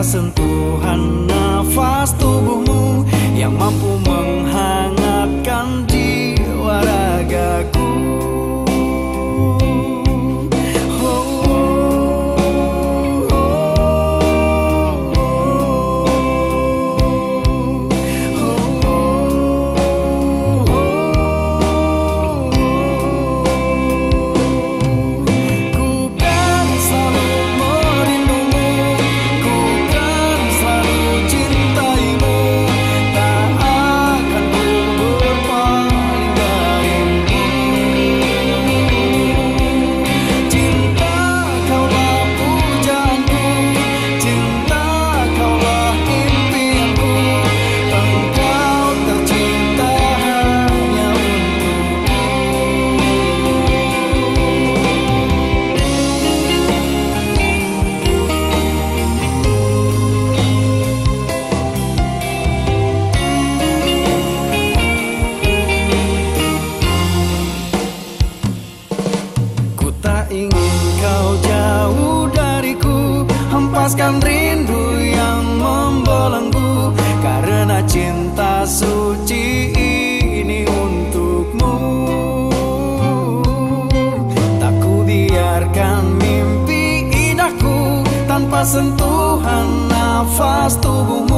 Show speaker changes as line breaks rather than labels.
Sentuhan nafas tubuhmu yang mampu lepaskan rindu yang membelenggu Karena cinta suci ini untukmu. Tak ku biarkan mimpi indahku Tanpa sentuhan nafas meng